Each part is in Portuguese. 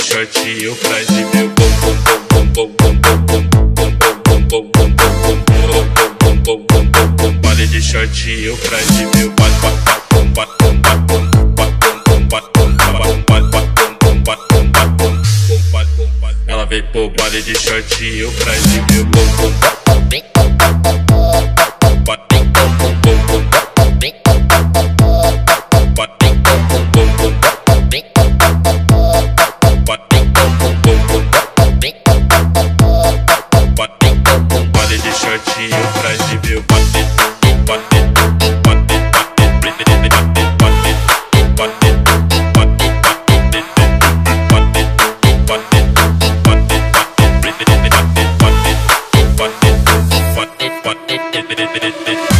shortinho pra exibir o bom bom bom bom bom bom bom bom bom bom bom bom bom bom bom bom bom Baile de shortinho pra exibir o bate bate bate bate Bit, bit, bit, bit.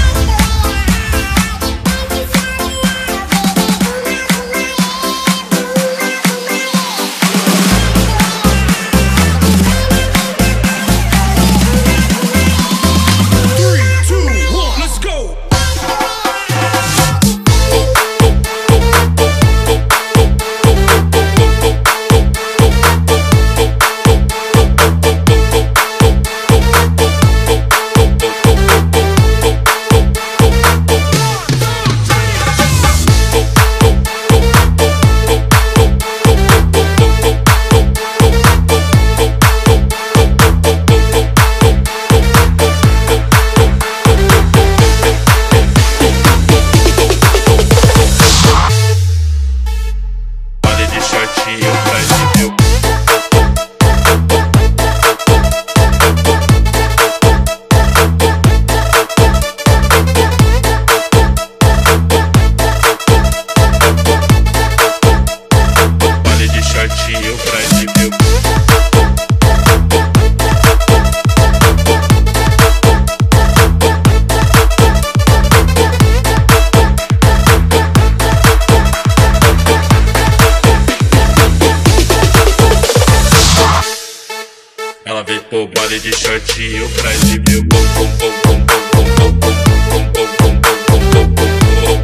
Pro baile de shortinho pra exibir o bom bom exibir o bom bom bom bom bom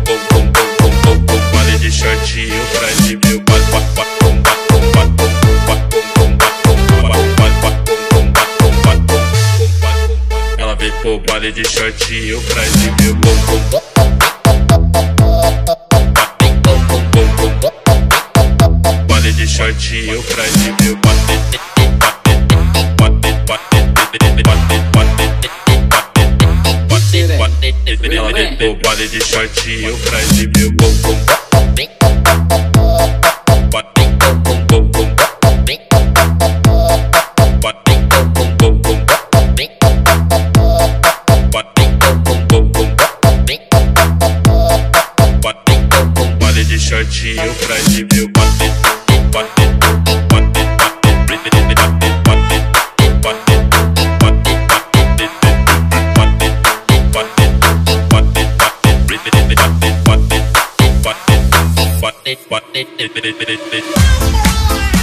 bom bom Baile de shortinho pra exibir o bate bate bate Ela veio pro baile de shortinho pra exibir o bom bom de shortinho pra exibir o bate Tô body de short e eu frase meu bumbum Body de short e eu frase meu bate, bate, bate, bate, bate, bate, bate, bate What it, what it, it, it, it, it, it.